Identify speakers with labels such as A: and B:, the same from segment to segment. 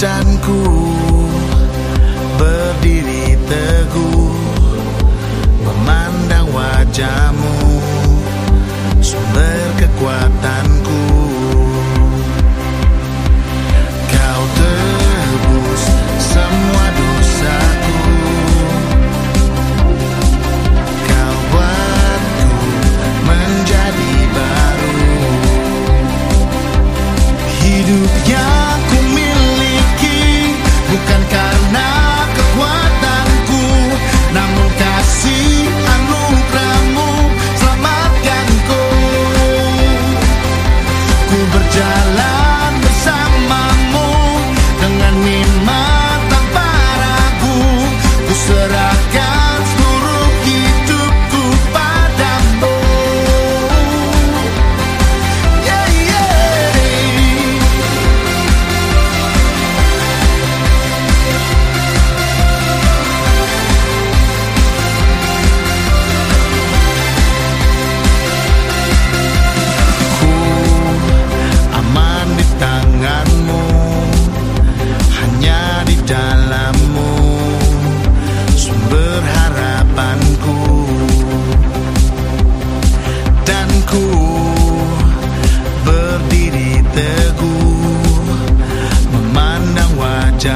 A: Dan ku berdiri teguh Memandang wajahmu Sumber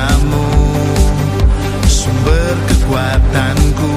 A: kamu sumber kekuatanku.